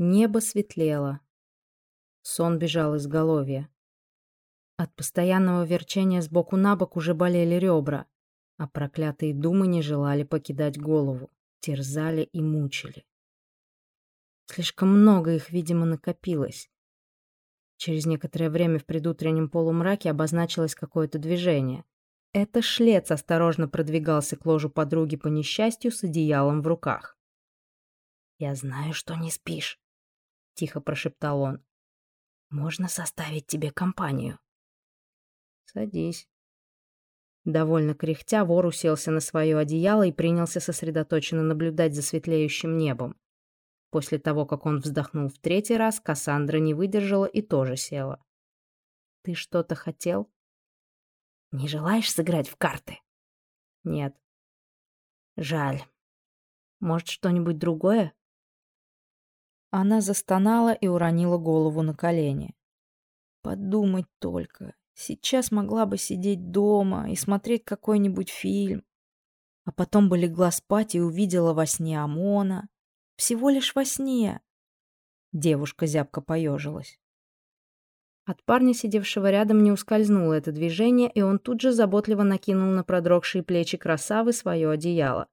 Небо светлело. Сон бежал из головья. От постоянного верчения сбоку на бок уже болели ребра, а проклятые думы не желали покидать голову, терзали и мучили. Слишком много их, видимо, накопилось. Через некоторое время в предутреннем полумраке обозначилось какое-то движение. Это шлец осторожно продвигался к ложу подруги по несчастью с одеялом в руках. «Я знаю, что не спишь», — тихо прошептал он. «Можно составить тебе компанию?» «Садись». Довольно кряхтя, вор уселся на свое одеяло и принялся сосредоточенно наблюдать за светлеющим небом. После того, как он вздохнул в третий раз, Кассандра не выдержала и тоже села. «Ты что-то хотел?» «Не желаешь сыграть в карты?» «Нет». «Жаль. Может, что-нибудь другое?» Она застонала и уронила голову на колени. «Подумать только. Сейчас могла бы сидеть дома и смотреть какой-нибудь фильм. А потом бы легла спать и увидела во сне Амона. Всего лишь во сне. Девушка зябко поежилась. От парня, сидевшего рядом, не ускользнуло это движение, и он тут же заботливо накинул на продрогшие плечи красавы свое одеяло.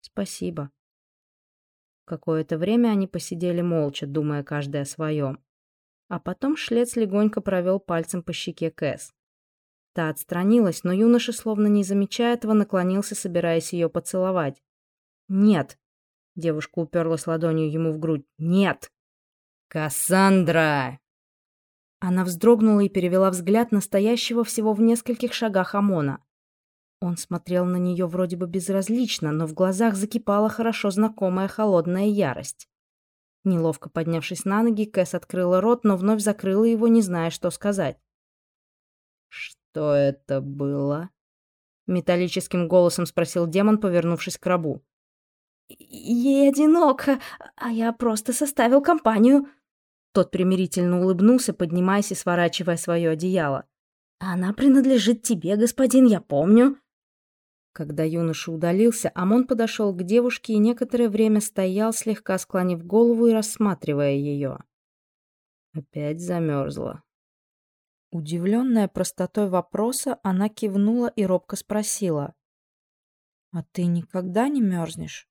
«Спасибо». Какое-то время они посидели молча, думая каждый о своем. А потом Шлец легонько провел пальцем по щеке Кэс. Та отстранилась, но юноша, словно не замечая этого, наклонился, собираясь ее поцеловать. «Нет!» Девушка уперлась ладонью ему в грудь. «Нет!» «Кассандра!» Она вздрогнула и перевела взгляд настоящего всего в нескольких шагах Амона. Он смотрел на нее вроде бы безразлично, но в глазах закипала хорошо знакомая холодная ярость. Неловко поднявшись на ноги, Кэс открыла рот, но вновь закрыла его, не зная, что сказать. «Что это было?» Металлическим голосом спросил демон, повернувшись к рабу. Ей одиноко, а я просто составил компанию. Тот примирительно улыбнулся, поднимаясь и сворачивая свое одеяло. Она принадлежит тебе, господин, я помню. Когда юноша удалился, Амон подошел к девушке и некоторое время стоял, слегка склонив голову и рассматривая ее. Опять замерзла. Удивленная простотой вопроса, она кивнула и робко спросила. «А ты никогда не мерзнешь?»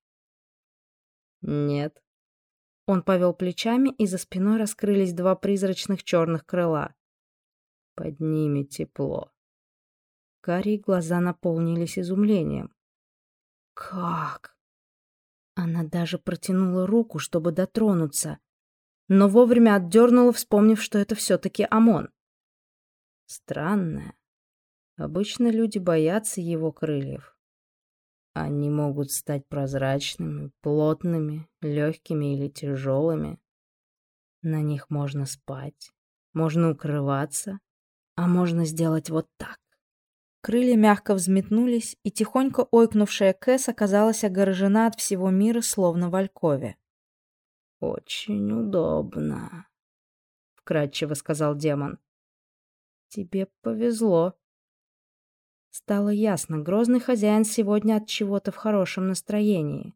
«Нет». Он повел плечами, и за спиной раскрылись два призрачных черных крыла. «Под ними тепло». Карие глаза наполнились изумлением. «Как?» Она даже протянула руку, чтобы дотронуться, но вовремя отдернула, вспомнив, что это все-таки ОМОН. Странное. Обычно люди боятся его крыльев. Они могут стать прозрачными, плотными, легкими или тяжелыми. На них можно спать, можно укрываться, а можно сделать вот так. Крылья мягко взметнулись, и тихонько ойкнувшая Кэс оказалась огорожена от всего мира, словно в алькове. «Очень удобно», — вкратчиво сказал демон. «Тебе повезло», Стало ясно, грозный хозяин сегодня от чего-то в хорошем настроении.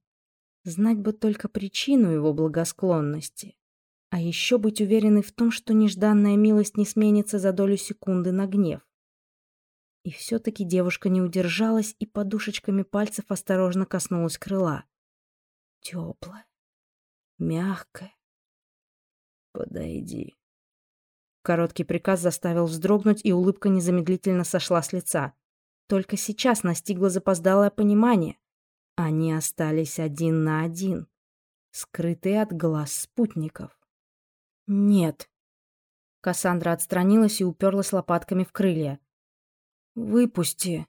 Знать бы только причину его благосклонности. А еще быть уверенной в том, что нежданная милость не сменится за долю секунды на гнев. И все-таки девушка не удержалась и подушечками пальцев осторожно коснулась крыла. Теплая, мягкая. «Подойди». Короткий приказ заставил вздрогнуть, и улыбка незамедлительно сошла с лица. Только сейчас настигло запоздалое понимание. Они остались один на один, скрытые от глаз спутников. «Нет». Кассандра отстранилась и уперлась лопатками в крылья. «Выпусти».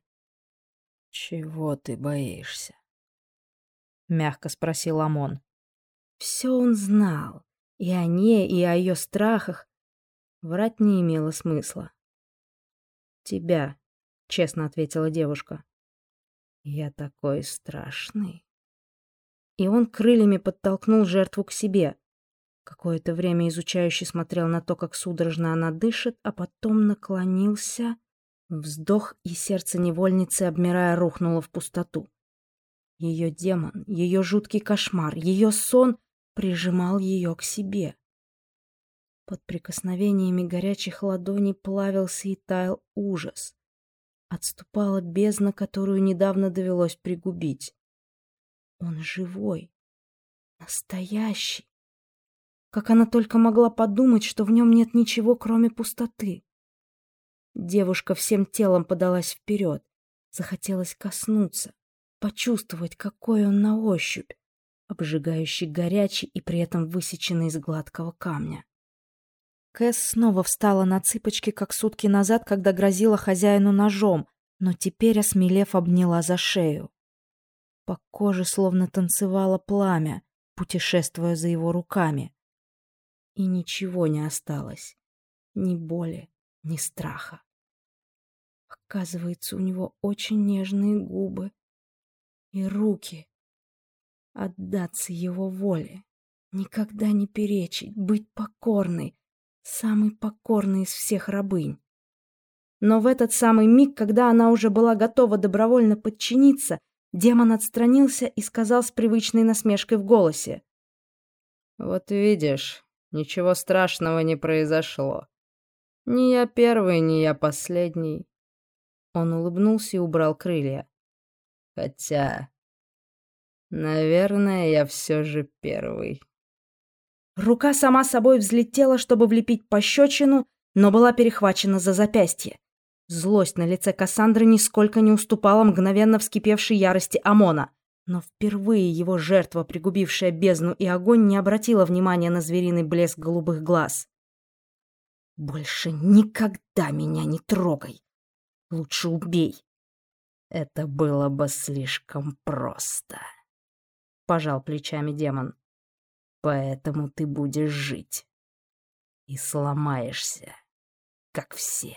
«Чего ты боишься?» Мягко спросил Амон. Все он знал. И о ней, и о ее страхах. Врать не имело смысла. «Тебя», честно ответила девушка. Я такой страшный. И он крыльями подтолкнул жертву к себе. Какое-то время изучающий смотрел на то, как судорожно она дышит, а потом наклонился. Вздох, и сердце невольницы, обмирая, рухнуло в пустоту. Ее демон, ее жуткий кошмар, ее сон прижимал ее к себе. Под прикосновениями горячих ладоней плавился и таял ужас. Отступала бездна, которую недавно довелось пригубить. Он живой, настоящий. Как она только могла подумать, что в нем нет ничего, кроме пустоты. Девушка всем телом подалась вперед. Захотелось коснуться, почувствовать, какой он на ощупь, обжигающий горячий и при этом высеченный из гладкого камня. Кэс снова встала на цыпочки, как сутки назад, когда грозила хозяину ножом, но теперь, осмелев, обняла за шею. По коже словно танцевало пламя, путешествуя за его руками. И ничего не осталось. Ни боли, ни страха. Оказывается, у него очень нежные губы и руки. Отдаться его воле, никогда не перечить, быть покорной, самый покорный из всех рабынь. Но в этот самый миг, когда она уже была готова добровольно подчиниться, демон отстранился и сказал с привычной насмешкой в голосе. «Вот видишь, ничего страшного не произошло. Ни я первый, ни я последний». Он улыбнулся и убрал крылья. «Хотя, наверное, я все же первый». Рука сама собой взлетела, чтобы влепить пощечину, но была перехвачена за запястье. Злость на лице Кассандры нисколько не уступала мгновенно вскипевшей ярости Амона. Но впервые его жертва, пригубившая бездну и огонь, не обратила внимания на звериный блеск голубых глаз. «Больше никогда меня не трогай! Лучше убей!» «Это было бы слишком просто», — пожал плечами демон. Поэтому ты будешь жить. И сломаешься, как все.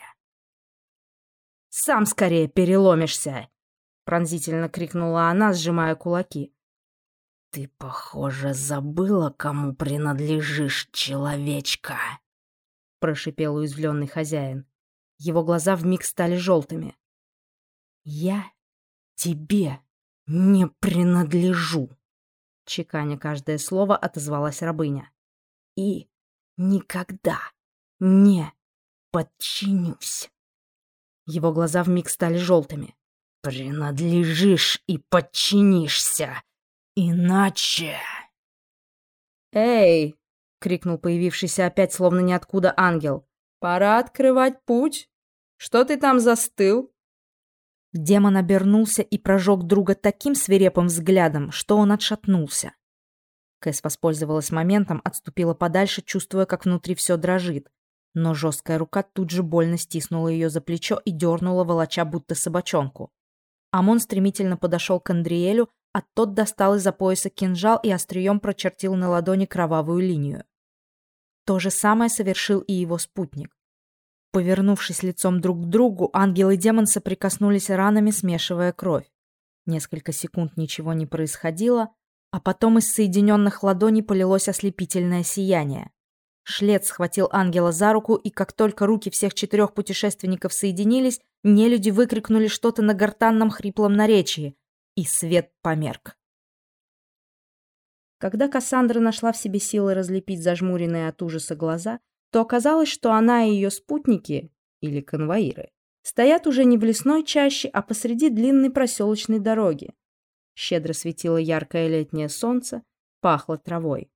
«Сам скорее переломишься!» — пронзительно крикнула она, сжимая кулаки. «Ты, похоже, забыла, кому принадлежишь, человечка!» — прошипел уязвленный хозяин. Его глаза вмиг стали желтыми. «Я тебе не принадлежу!» Чеканя каждое слово, отозвалась рабыня. «И никогда не подчинюсь». Его глаза вмиг стали желтыми. «Принадлежишь и подчинишься, иначе...» «Эй!» — крикнул появившийся опять словно ниоткуда ангел. «Пора открывать путь! Что ты там застыл?» Демон обернулся и прожег друга таким свирепым взглядом, что он отшатнулся. Кэс воспользовалась моментом, отступила подальше, чувствуя, как внутри все дрожит. Но жесткая рука тут же больно стиснула ее за плечо и дернула волоча, будто собачонку. Амон стремительно подошел к Андриэлю, а тот достал из-за пояса кинжал и острием прочертил на ладони кровавую линию. То же самое совершил и его спутник. Повернувшись лицом друг к другу, ангел и демон соприкоснулись ранами, смешивая кровь. Несколько секунд ничего не происходило, а потом из соединенных ладоней полилось ослепительное сияние. Шлет схватил ангела за руку, и как только руки всех четырех путешественников соединились, нелюди выкрикнули что-то на гортанном хриплом наречии, и свет померк. Когда Кассандра нашла в себе силы разлепить зажмуренные от ужаса глаза, то оказалось, что она и ее спутники, или конвоиры, стоят уже не в лесной чаще, а посреди длинной проселочной дороги. Щедро светило яркое летнее солнце, пахло травой.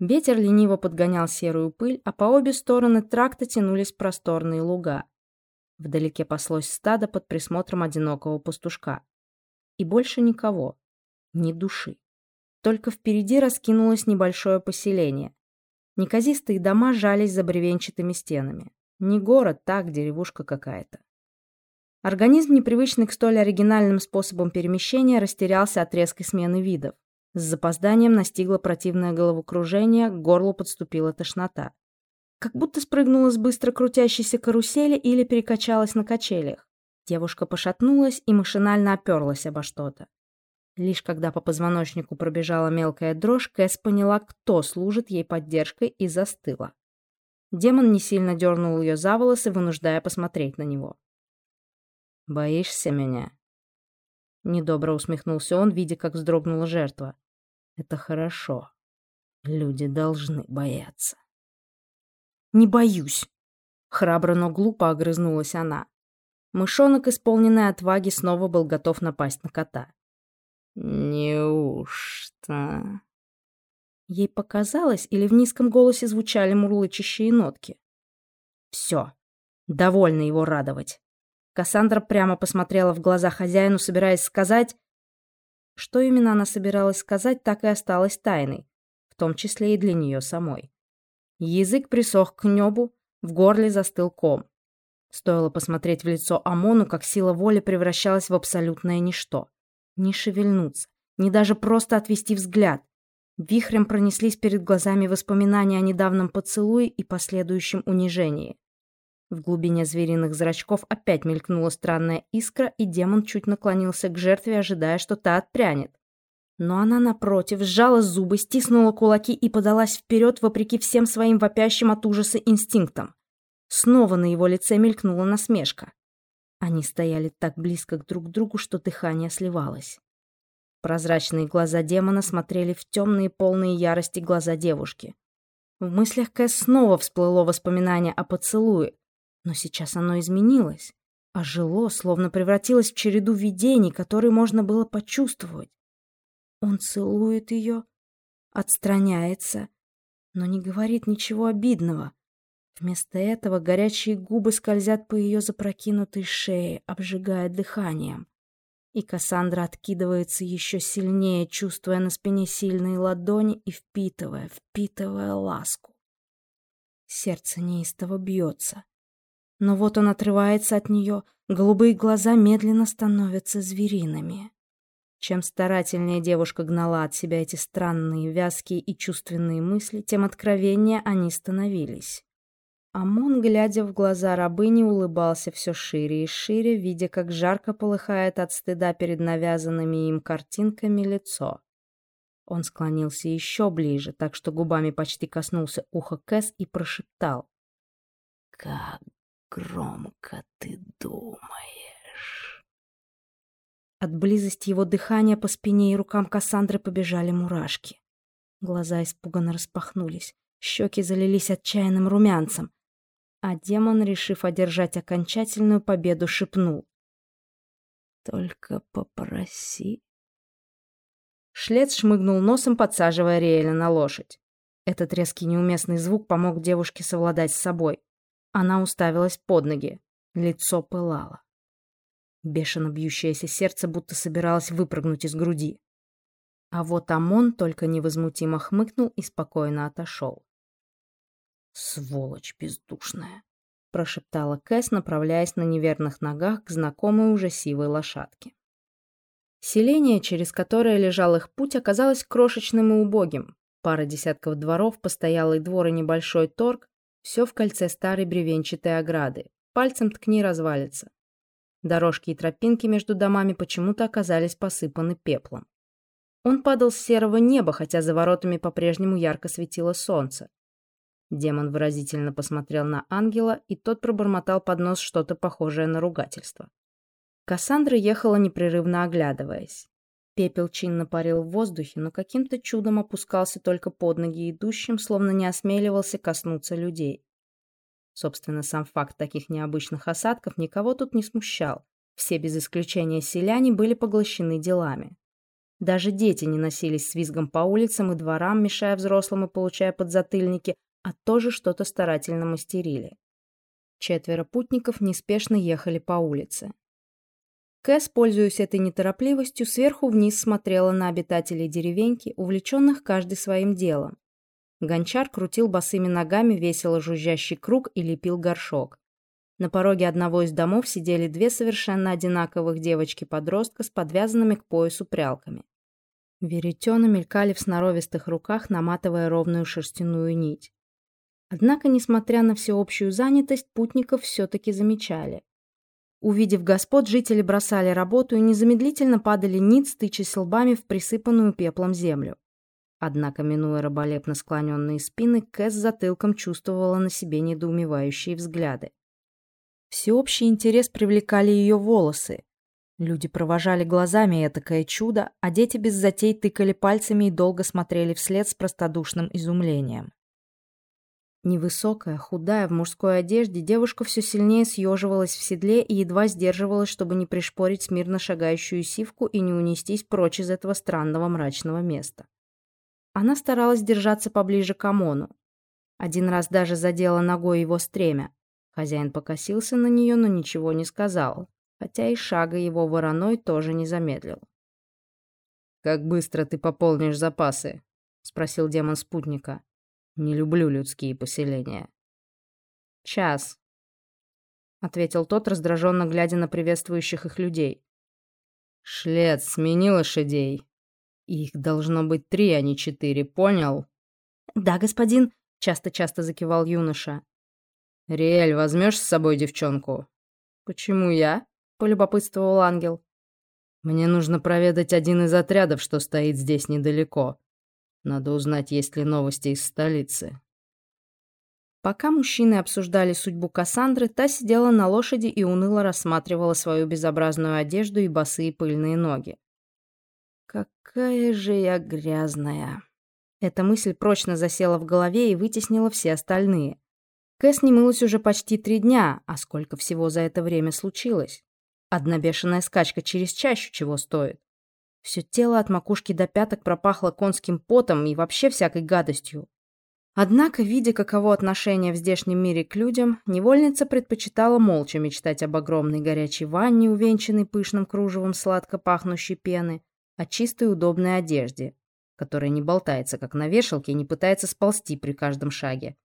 Ветер лениво подгонял серую пыль, а по обе стороны тракта тянулись просторные луга. Вдалеке паслось стадо под присмотром одинокого пастушка. И больше никого, ни души. Только впереди раскинулось небольшое поселение, Неказистые дома жались за бревенчатыми стенами. Не город, так, деревушка какая-то. Организм, непривычный к столь оригинальным способам перемещения, растерялся от резкой смены видов. С запозданием настигло противное головокружение, к горлу подступила тошнота. Как будто спрыгнула с быстро крутящейся карусели или перекачалась на качелях. Девушка пошатнулась и машинально оперлась обо что-то. Лишь когда по позвоночнику пробежала мелкая дрожь, Кэс поняла, кто служит ей поддержкой, и застыла. Демон не сильно дернул ее за волосы, вынуждая посмотреть на него. «Боишься меня?» Недобро усмехнулся он, видя, как вздрогнула жертва. «Это хорошо. Люди должны бояться. Не боюсь. Храбро, но глупо огрызнулась она. Мышонок, исполненный отваги, снова был готов напасть на кота. «Неужто?» Ей показалось, или в низком голосе звучали мурлычащие нотки. Все. Довольно его радовать. Кассандра прямо посмотрела в глаза хозяину, собираясь сказать... Что именно она собиралась сказать, так и осталось тайной, в том числе и для нее самой. Язык присох к небу, в горле застыл ком. Стоило посмотреть в лицо Амону, как сила воли превращалась в абсолютное ничто. Не шевельнуться, не даже просто отвести взгляд. Вихрем пронеслись перед глазами воспоминания о недавнем поцелуе и последующем унижении. В глубине звериных зрачков опять мелькнула странная искра, и демон чуть наклонился к жертве, ожидая, что та отпрянет. Но она, напротив, сжала зубы, стиснула кулаки и подалась вперед, вопреки всем своим вопящим от ужаса инстинктам. Снова на его лице мелькнула насмешка. Они стояли так близко друг к другу, что дыхание сливалось. Прозрачные глаза демона смотрели в темные, полные ярости глаза девушки. В мыслях Кэс снова всплыло воспоминание о поцелуе, но сейчас оно изменилось, ожило, словно превратилось в череду видений, которые можно было почувствовать. Он целует ее, отстраняется, но не говорит ничего обидного. Вместо этого горячие губы скользят по ее запрокинутой шее, обжигая дыханием. И Кассандра откидывается еще сильнее, чувствуя на спине сильные ладони и впитывая, впитывая ласку. Сердце неистово бьется. Но вот он отрывается от нее, голубые глаза медленно становятся звериными. Чем старательнее девушка гнала от себя эти странные, вязкие и чувственные мысли, тем откровеннее они становились. Амон, глядя в глаза рабыни, улыбался все шире и шире, видя, как жарко полыхает от стыда перед навязанными им картинками лицо. Он склонился еще ближе, так что губами почти коснулся уха Кэс и прошептал. «Как громко ты думаешь. От близости его дыхания по спине и рукам Кассандры побежали мурашки. Глаза испуганно распахнулись, щеки залились отчаянным румянцем. А демон, решив одержать окончательную победу, шепнул. «Только попроси». Шлец шмыгнул носом, подсаживая Риэля на лошадь. Этот резкий неуместный звук помог девушке совладать с собой. Она уставилась под ноги. Лицо пылало. Бешено бьющееся сердце будто собиралось выпрыгнуть из груди. А вот Амон только невозмутимо хмыкнул и спокойно отошел. «Сволочь бездушная!» — прошептала Кэс, направляясь на неверных ногах к знакомой уже сивой лошадке. Селение, через которое лежал их путь, оказалось крошечным и убогим. Пара десятков дворов, постоялый двор и небольшой торг, все в кольце старой бревенчатой ограды. Пальцем ткни развалится. Дорожки и тропинки между домами почему-то оказались посыпаны пеплом. Он падал с серого неба, хотя за воротами по-прежнему ярко светило солнце. Демон выразительно посмотрел на ангела, и тот пробормотал под нос что-то похожее на ругательство. Кассандра ехала непрерывно оглядываясь. Пепел чинно парил в воздухе, но каким-то чудом опускался только под ноги идущим, словно не осмеливался коснуться людей. Собственно, сам факт таких необычных осадков никого тут не смущал. Все без исключения селяне были поглощены делами. Даже дети не носились с визгом по улицам и дворам, мешая взрослым и получая подзатыльники, а тоже что-то старательно мастерили. Четверо путников неспешно ехали по улице. Кэс, пользуясь этой неторопливостью, сверху вниз смотрела на обитателей деревеньки, увлеченных каждый своим делом. Гончар крутил босыми ногами весело жужжащий круг и лепил горшок. На пороге одного из домов сидели две совершенно одинаковых девочки-подростка с подвязанными к поясу прялками. Веретена мелькали в сноровистых руках, наматывая ровную шерстяную нить. Однако, несмотря на всеобщую занятость, путников все-таки замечали. Увидев господ, жители бросали работу и незамедлительно падали ниц, тычась лбами в присыпанную пеплом землю. Однако, минуя раболепно склоненные спины, Кэс затылком чувствовала на себе недоумевающие взгляды. Всеобщий интерес привлекали ее волосы. Люди провожали глазами этакое чудо, а дети без затей тыкали пальцами и долго смотрели вслед с простодушным изумлением. Невысокая, худая, в мужской одежде, девушка все сильнее съеживалась в седле и едва сдерживалась, чтобы не пришпорить смирно шагающую сивку и не унестись прочь из этого странного мрачного места. Она старалась держаться поближе к Амону. Один раз даже задела ногой его стремя. Хозяин покосился на нее, но ничего не сказал, хотя и шага его вороной тоже не замедлил. «Как быстро ты пополнишь запасы?» — спросил демон спутника. Не люблю людские поселения. Час, ответил тот, раздраженно глядя на приветствующих их людей. Шлет, смени лошадей. Их должно быть три, а не четыре, понял? Да, господин, часто-часто закивал юноша. Риэль, возьмешь с собой девчонку? Почему я? полюбопытствовал ангел. Мне нужно проведать один из отрядов, что стоит здесь недалеко. Надо узнать, есть ли новости из столицы. Пока мужчины обсуждали судьбу Кассандры, та сидела на лошади и уныло рассматривала свою безобразную одежду и босые пыльные ноги. «Какая же я грязная!» Эта мысль прочно засела в голове и вытеснила все остальные. Кэс не мылась уже почти три дня, а сколько всего за это время случилось? Одна бешеная скачка через чащу чего стоит. Все тело от макушки до пяток пропахло конским потом и вообще всякой гадостью. Однако, видя, каково отношение в здешнем мире к людям, невольница предпочитала молча мечтать об огромной горячей ванне, увенчанной пышным кружевом сладко пахнущей пены, о чистой удобной одежде, которая не болтается, как на вешалке, и не пытается сползти при каждом шаге.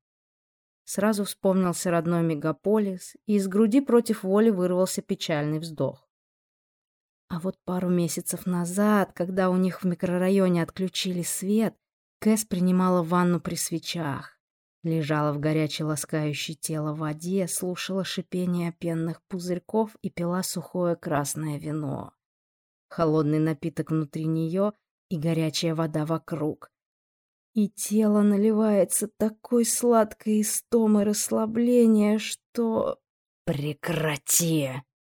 Сразу вспомнился родной мегаполис, и из груди против воли вырвался печальный вздох. А вот пару месяцев назад, когда у них в микрорайоне отключили свет, Кэс принимала ванну при свечах. Лежала в горячей ласкающей тело воде, слушала шипение пенных пузырьков и пила сухое красное вино. Холодный напиток внутри нее и горячая вода вокруг. И тело наливается такой сладкой истомой расслабления, что... «Прекрати!» —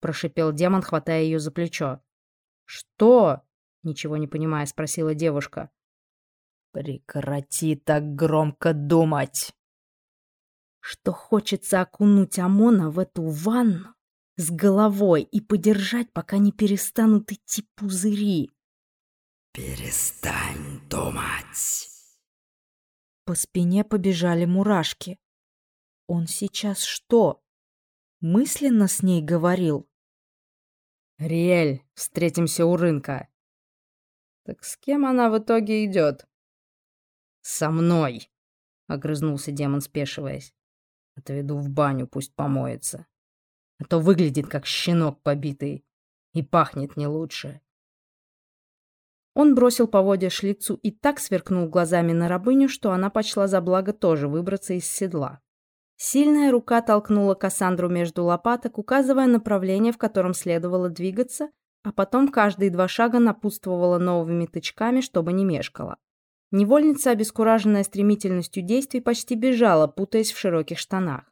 прошипел демон, хватая ее за плечо. «Что?» — ничего не понимая, спросила девушка. «Прекрати так громко думать!» Что хочется окунуть Амона в эту ванну с головой и подержать, пока не перестанут идти пузыри. «Перестань думать!» По спине побежали мурашки. Он сейчас что, мысленно с ней говорил? «Риэль, встретимся у рынка». «Так с кем она в итоге идет?» «Со мной», — огрызнулся демон, спешиваясь. «Отведу в баню, пусть помоется. А то выглядит как щенок побитый и пахнет не лучше». Он бросил поводья шлицу и так сверкнул глазами на рабыню, что она почла за благо тоже выбраться из седла. Сильная рука толкнула Кассандру между лопаток, указывая направление, в котором следовало двигаться, а потом каждые два шага напутствовала новыми тычками, чтобы не мешкала. Невольница, обескураженная стремительностью действий, почти бежала, путаясь в широких штанах.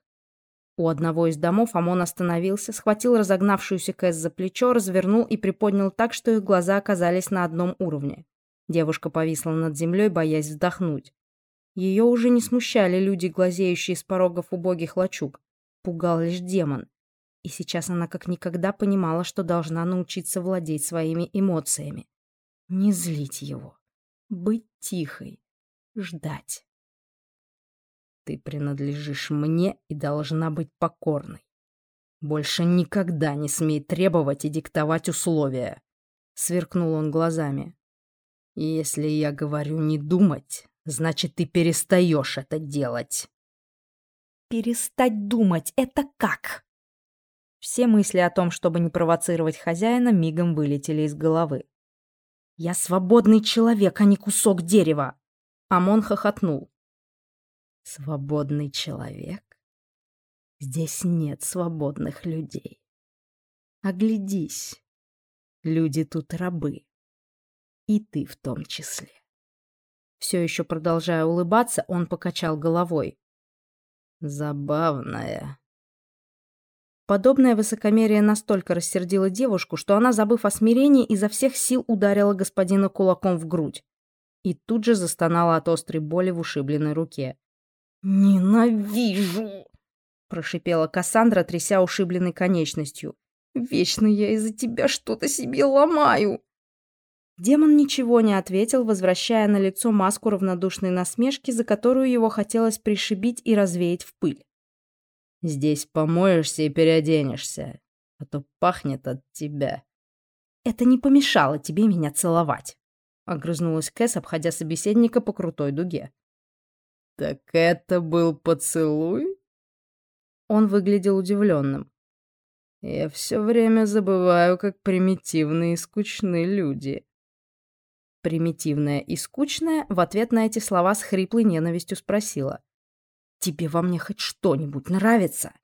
У одного из домов Амон остановился, схватил разогнавшуюся Кэс за плечо, развернул и приподнял так, что их глаза оказались на одном уровне. Девушка повисла над землей, боясь вздохнуть. Ее уже не смущали люди, глазеющие с порогов убогих лачуг. Пугал лишь демон. И сейчас она как никогда понимала, что должна научиться владеть своими эмоциями. Не злить его. Быть тихой. Ждать. Ты принадлежишь мне и должна быть покорной. Больше никогда не смей требовать и диктовать условия. Сверкнул он глазами. Если я говорю не думать, Значит, ты перестаешь это делать. Перестать думать — это как? Все мысли о том, чтобы не провоцировать хозяина, мигом вылетели из головы. «Я свободный человек, а не кусок дерева!» Амон хохотнул. «Свободный человек? Здесь нет свободных людей. Оглядись. Люди тут рабы. И ты в том числе. Все еще продолжая улыбаться, он покачал головой. «Забавная». Подобное высокомерие настолько рассердило девушку, что она, забыв о смирении, изо всех сил ударила господина кулаком в грудь. И тут же застонала от острой боли в ушибленной руке. «Ненавижу!» — прошипела Кассандра, тряся ушибленной конечностью. «Вечно я из-за тебя что-то себе ломаю!» Демон ничего не ответил, возвращая на лицо маску равнодушной насмешки, за которую его хотелось пришибить и развеять в пыль. Здесь помоешься и переоденешься, а то пахнет от тебя. Это не помешало тебе меня целовать, огрызнулась Кэс, обходя собеседника по крутой дуге. Так это был поцелуй? Он выглядел удивленным. Я все время забываю, как примитивные и скучные люди. Примитивная и скучная в ответ на эти слова с хриплой ненавистью спросила. Тебе во мне хоть что-нибудь нравится?»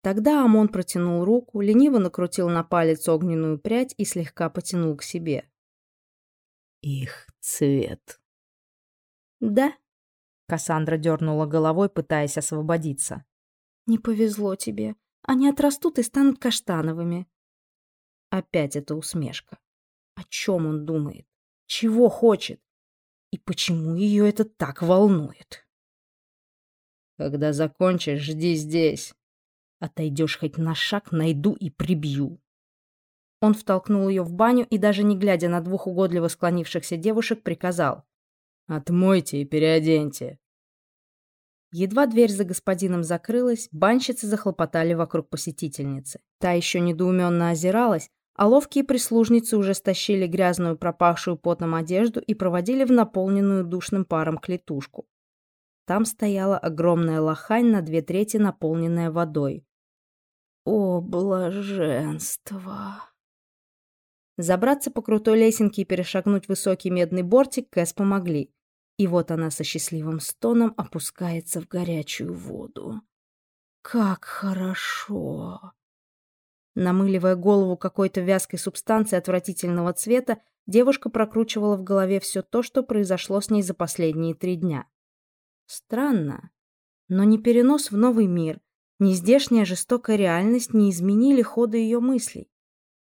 Тогда Амон протянул руку, лениво накрутил на палец огненную прядь и слегка потянул к себе. «Их цвет». «Да?» — Кассандра дернула головой, пытаясь освободиться. «Не повезло тебе. Они отрастут и станут каштановыми». Опять эта усмешка. О чем он думает? Чего хочет? И почему ее это так волнует? Когда закончишь, жди здесь. Отойдешь хоть на шаг, найду и прибью. Он втолкнул ее в баню и, даже не глядя на двух угодливо склонившихся девушек, приказал. «Отмойте и переоденьте». Едва дверь за господином закрылась, банщицы захлопотали вокруг посетительницы. Та еще недоуменно озиралась, а ловкие прислужницы уже стащили грязную пропахшую потом одежду и проводили в наполненную душным паром клетушку. Там стояла огромная лохань на две трети, наполненная водой. О, блаженство! Забраться по крутой лесенке и перешагнуть высокий медный бортик Кэс помогли. И вот она со счастливым стоном опускается в горячую воду. Как хорошо! Намыливая голову какой-то вязкой субстанции отвратительного цвета, девушка прокручивала в голове все то, что произошло с ней за последние три дня. Странно. Но ни перенос в новый мир, ни здешняя жестокая реальность не изменили хода ее мыслей.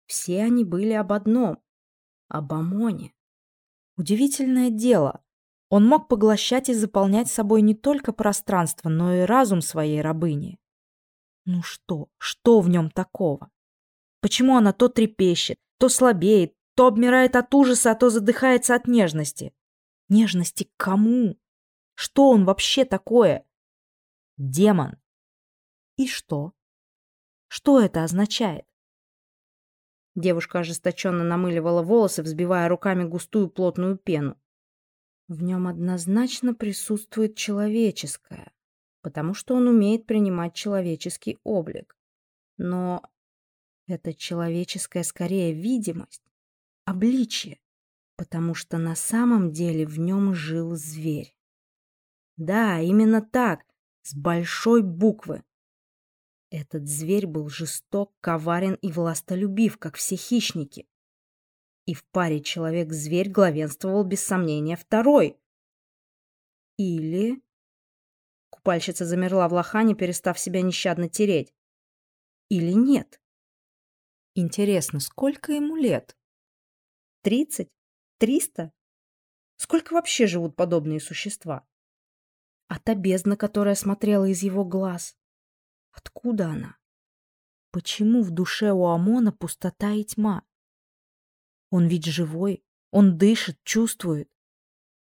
Все они были об одном — об Амоне. Удивительное дело. Он мог поглощать и заполнять собой не только пространство, но и разум своей рабыни. Ну что, что в нем такого? Почему она то трепещет, то слабеет, то обмирает от ужаса, а то задыхается от нежности? Нежности к кому? Что он вообще такое? Демон. И что? Что это означает? Девушка ожесточенно намыливала волосы, взбивая руками густую плотную пену. В нем однозначно присутствует человеческое, потому что он умеет принимать человеческий облик. Но это человеческая скорее видимость, обличие, потому что на самом деле в нем жил зверь. Да, именно так, с большой буквы. Этот зверь был жесток, коварен и властолюбив, как все хищники. И в паре человек-зверь главенствовал без сомнения второй. Или... Купальщица замерла в лохане, перестав себя нещадно тереть. Или нет? Интересно, сколько ему лет? Тридцать? Триста? Сколько вообще живут подобные существа? А та бездна, которая смотрела из его глаз. Откуда она? Почему в душе у Амона пустота и тьма? Он ведь живой, он дышит, чувствует.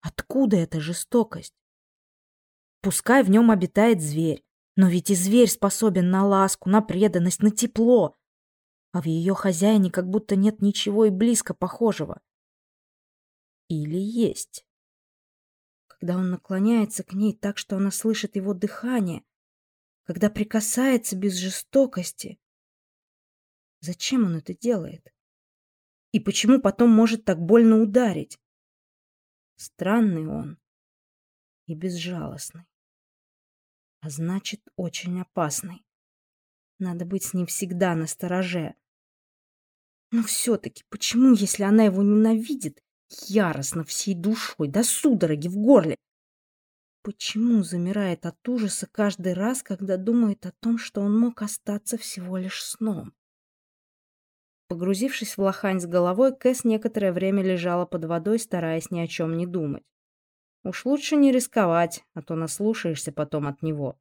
Откуда эта жестокость? Пускай в нем обитает зверь, но ведь и зверь способен на ласку, на преданность, на тепло. А в ее хозяине как будто нет ничего и близко похожего. Или есть? когда он наклоняется к ней так, что она слышит его дыхание, когда прикасается без жестокости. Зачем он это делает? И почему потом может так больно ударить? Странный он и безжалостный. А значит, очень опасный. Надо быть с ним всегда на стороже. Но все-таки почему, если она его ненавидит, яростно, всей душой, до судороги в горле. почему замирает от ужаса каждый раз, когда думает о том, что он мог остаться всего лишь сном? Погрузившись в лохань с головой, Кэс некоторое время лежала под водой, стараясь ни о чем не думать. Уж лучше не рисковать, а то наслушаешься потом от него.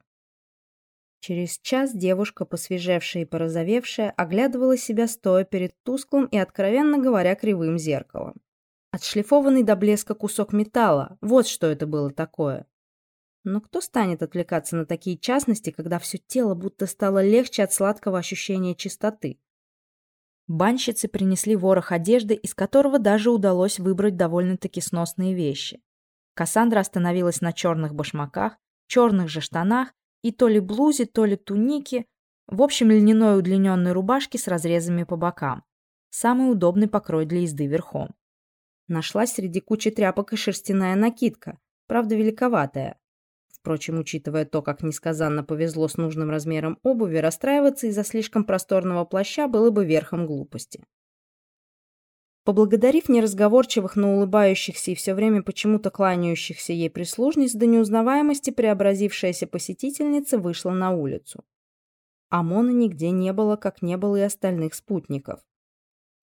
Через час девушка, посвежевшая и порозовевшая, оглядывала себя стоя перед тусклым и, откровенно говоря, кривым зеркалом. Отшлифованный до блеска кусок металла – вот что это было такое. Но кто станет отвлекаться на такие частности, когда все тело будто стало легче от сладкого ощущения чистоты? Банщицы принесли ворох одежды, из которого даже удалось выбрать довольно-таки сносные вещи. Кассандра остановилась на черных башмаках, черных же штанах и то ли блузе, то ли тунике, в общем, льняной удлиненной рубашке с разрезами по бокам. Самый удобный покрой для езды верхом. Нашлась среди кучи тряпок и шерстяная накидка, правда великоватая. Впрочем, учитывая то, как несказанно повезло с нужным размером обуви, расстраиваться из-за слишком просторного плаща было бы верхом глупости. Поблагодарив неразговорчивых, но улыбающихся и все время почему-то кланяющихся ей прислужниц, до неузнаваемости преобразившаяся посетительница вышла на улицу. Амона нигде не было, как не было и остальных спутников.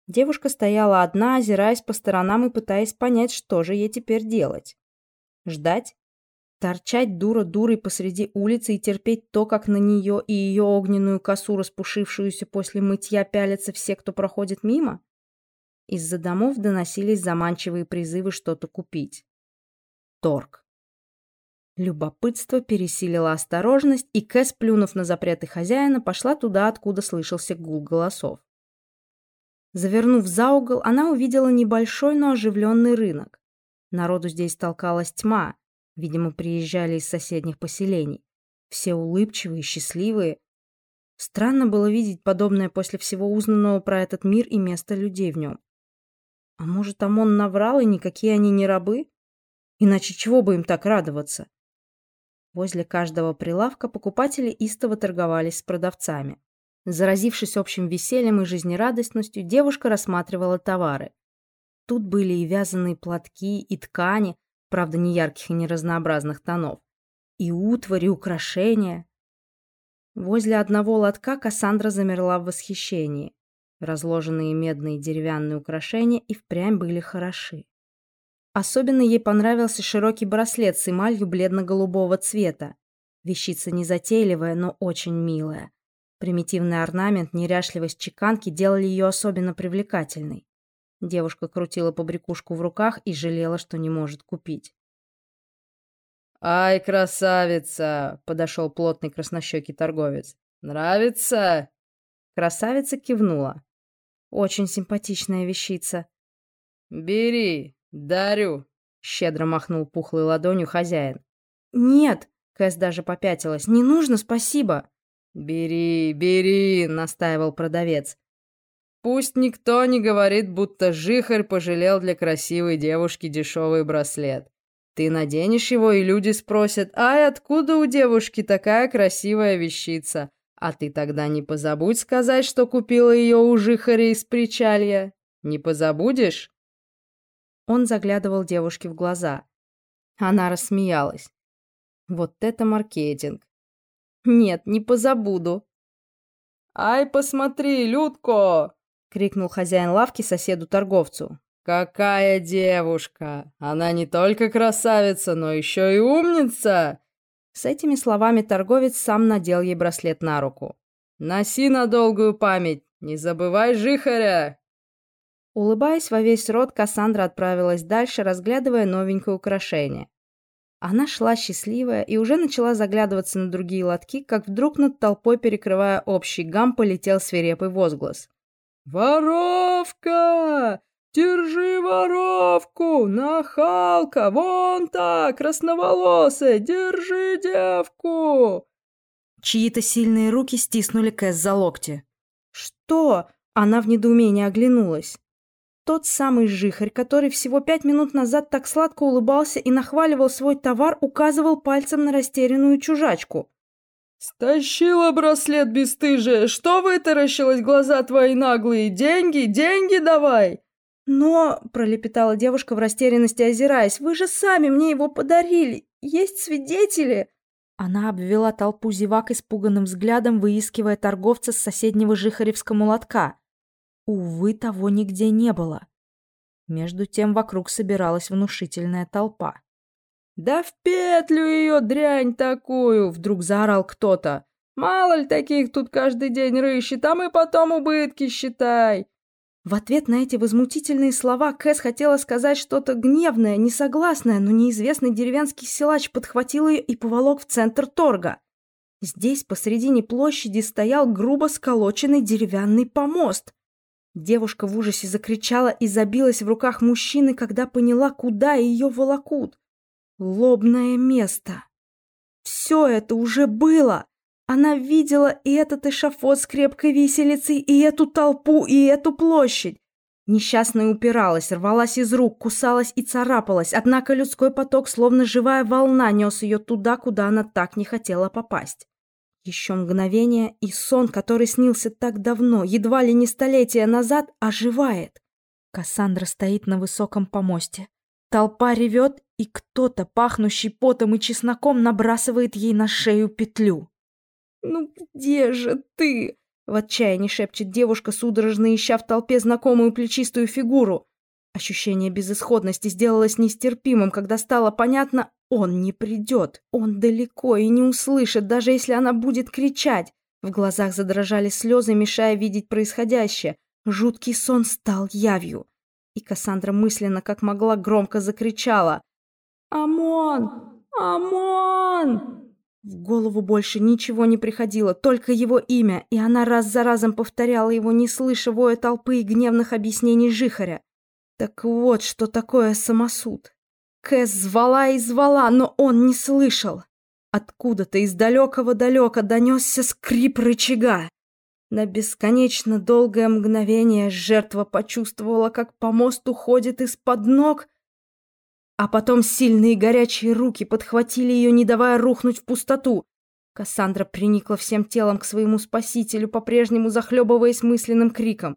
Девушка стояла одна, озираясь по сторонам и пытаясь понять, что же ей теперь делать. Ждать? Торчать дура дурой посреди улицы и терпеть то, как на нее и ее огненную косу, распушившуюся после мытья, пялятся все, кто проходит мимо? Из-за домов доносились заманчивые призывы что-то купить. Торг. Любопытство пересилило осторожность, и Кэс, плюнув на запреты хозяина, пошла туда, откуда слышался гул голосов. Завернув за угол, она увидела небольшой, но оживленный рынок. Народу здесь толкалась тьма, видимо, приезжали из соседних поселений. Все улыбчивые, счастливые. Странно было видеть подобное после всего узнанного про этот мир и место людей в нем. А может, Амон наврал, и никакие они не рабы? Иначе чего бы им так радоваться? Возле каждого прилавка покупатели истово торговались с продавцами. Заразившись общим весельем и жизнерадостностью, девушка рассматривала товары. Тут были и вязаные платки, и ткани, правда, не ярких и не разнообразных тонов, и утварь, и украшения. Возле одного лотка Кассандра замерла в восхищении. Разложенные медные и деревянные украшения и впрямь были хороши. Особенно ей понравился широкий браслет с эмалью бледно-голубого цвета. Вещица незатейливая, но очень милая. Примитивный орнамент, неряшливость чеканки делали ее особенно привлекательной. Девушка крутила побрякушку в руках и жалела, что не может купить. «Ай, красавица!» — подошел плотный краснощекий торговец. «Нравится?» Красавица кивнула. «Очень симпатичная вещица». «Бери, дарю!» — щедро махнул пухлой ладонью хозяин. «Нет!» — Кэс даже попятилась. «Не нужно, спасибо!» «Бери, бери!» — настаивал продавец. «Пусть никто не говорит, будто жихарь пожалел для красивой девушки дешевый браслет. Ты наденешь его, и люди спросят, ай, откуда у девушки такая красивая вещица? А ты тогда не позабудь сказать, что купила ее у жихаря из причалья. Не позабудешь?» Он заглядывал девушке в глаза. Она рассмеялась. «Вот это маркетинг! Нет, не позабуду. «Ай, посмотри, Людко!» — крикнул хозяин лавки соседу-торговцу. «Какая девушка! Она не только красавица, но еще и умница!» С этими словами торговец сам надел ей браслет на руку. «Носи на долгую память! Не забывай жихаря!» Улыбаясь во весь рот, Кассандра отправилась дальше, разглядывая новенькое украшение. Она шла счастливая и уже начала заглядываться на другие лотки, как вдруг над толпой, перекрывая общий гам, полетел свирепый возглас. «Воровка! Держи воровку! Нахалка! Вон так, красноволосая! Держи девку!» Чьи-то сильные руки стиснули Кэс за локти. «Что?» Она в недоумении оглянулась. Тот самый жихарь, который всего пять минут назад так сладко улыбался и нахваливал свой товар, указывал пальцем на растерянную чужачку. «Стащила браслет бесстыжая! Что вытаращилась глаза твои наглые? Деньги, деньги давай!» «Но...» — пролепетала девушка в растерянности, озираясь. «Вы же сами мне его подарили! Есть свидетели!» Она обвела толпу зевак испуганным взглядом, выискивая торговца с соседнего Жихаревского лотка. Увы, того нигде не было. Между тем вокруг собиралась внушительная толпа. «Да в петлю ее, дрянь такую!» — вдруг заорал кто-то. «Мало ли таких тут каждый день рыщет, а мы потом убытки считай!» В ответ на эти возмутительные слова Кэс хотела сказать что-то гневное, несогласное, но неизвестный деревенский силач подхватил ее и поволок в центр торга. Здесь посредине площади стоял грубо сколоченный деревянный помост. Девушка в ужасе закричала и забилась в руках мужчины, когда поняла, куда ее волокут. Лобное место. Все это уже было. Она видела и этот эшафот с крепкой виселицей, и эту толпу, и эту площадь. Несчастная упиралась, рвалась из рук, кусалась и царапалась, однако людской поток, словно живая волна, нес ее туда, куда она так не хотела попасть. Еще мгновение, и сон, который снился так давно, едва ли не столетия назад, оживает. Кассандра стоит на высоком помосте. Толпа ревет, и кто-то, пахнущий потом и чесноком, набрасывает ей на шею петлю. «Ну где же ты?» — в отчаянии шепчет девушка, судорожно ища в толпе знакомую плечистую фигуру. Ощущение безысходности сделалось нестерпимым, когда стало понятно, он не придет. Он далеко и не услышит, даже если она будет кричать. В глазах задрожали слезы, мешая видеть происходящее. Жуткий сон стал явью. И Кассандра мысленно, как могла, громко закричала. «Амон! Амон!» В голову больше ничего не приходило, только его имя, и она раз за разом повторяла его, не слыша воя толпы и гневных объяснений Жихаря. Так вот, что такое самосуд. Кэс звала и звала, но он не слышал. Откуда-то из далекого-далека донесся скрип рычага. На бесконечно долгое мгновение жертва почувствовала, как помост уходит из-под ног, а потом сильные горячие руки подхватили ее, не давая рухнуть в пустоту. Кассандра приникла всем телом к своему спасителю, по-прежнему захлебываясь мысленным криком.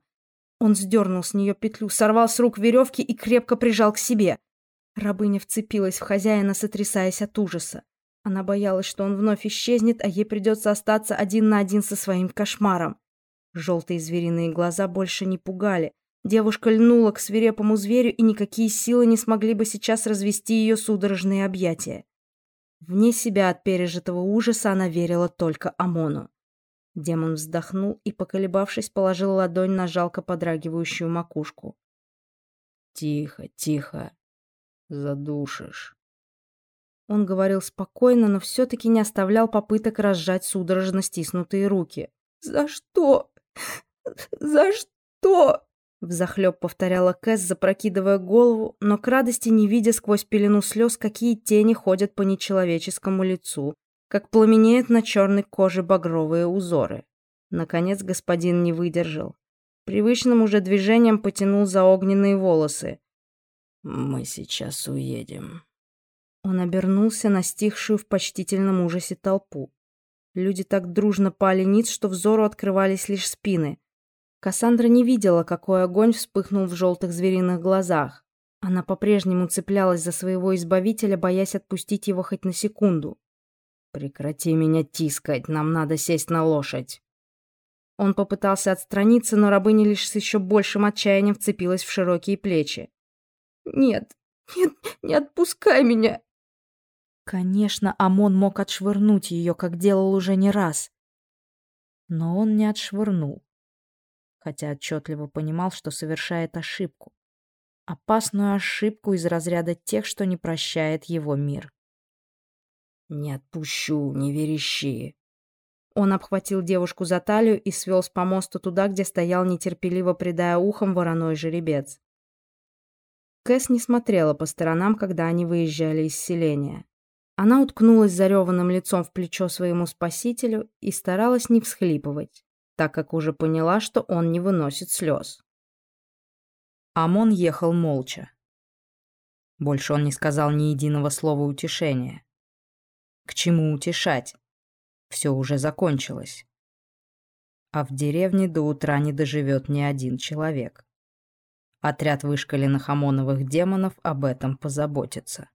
Он сдернул с нее петлю, сорвал с рук веревки и крепко прижал к себе. Рабыня вцепилась в хозяина, сотрясаясь от ужаса. Она боялась, что он вновь исчезнет, а ей придется остаться один на один со своим кошмаром. Желтые звериные глаза больше не пугали. Девушка льнула к свирепому зверю, и никакие силы не смогли бы сейчас развести ее судорожные объятия. Вне себя от пережитого ужаса она верила только Амону. Демон вздохнул и, поколебавшись, положил ладонь на жалко подрагивающую макушку. «Тихо, тихо. Задушишь». Он говорил спокойно, но все-таки не оставлял попыток разжать судорожно стиснутые руки. «За что? За что?» Взахлеб повторяла Кэс, запрокидывая голову, но к радости не видя сквозь пелену слез, какие тени ходят по нечеловеческому лицу, как пламенеют на черной коже багровые узоры. Наконец господин не выдержал. Привычным уже движением потянул за огненные волосы. «Мы сейчас уедем». Он обернулся на стихшую в почтительном ужасе толпу. Люди так дружно пали ниц, что взору открывались лишь спины. Кассандра не видела, какой огонь вспыхнул в желтых звериных глазах. Она по-прежнему цеплялась за своего избавителя, боясь отпустить его хоть на секунду. «Прекрати меня тискать, нам надо сесть на лошадь». Он попытался отстраниться, но рабыня лишь с еще большим отчаянием вцепилась в широкие плечи. «Нет, нет, не отпускай меня!» Конечно, Амон мог отшвырнуть ее, как делал уже не раз. Но он не отшвырнул, хотя отчетливо понимал, что совершает ошибку. Опасную ошибку из разряда тех, что не прощает его мир. «Не отпущу, не верещи». Он обхватил девушку за талию и свел с помоста туда, где стоял нетерпеливо придая ухом вороной жеребец. Кэс не смотрела по сторонам, когда они выезжали из селения. Она уткнулась зареванным лицом в плечо своему спасителю и старалась не всхлипывать, так как уже поняла, что он не выносит слез. Амон ехал молча. Больше он не сказал ни единого слова утешения. К чему утешать? Все уже закончилось. А в деревне до утра не доживет ни один человек. Отряд вышкаленных ОМОНовых демонов об этом позаботится.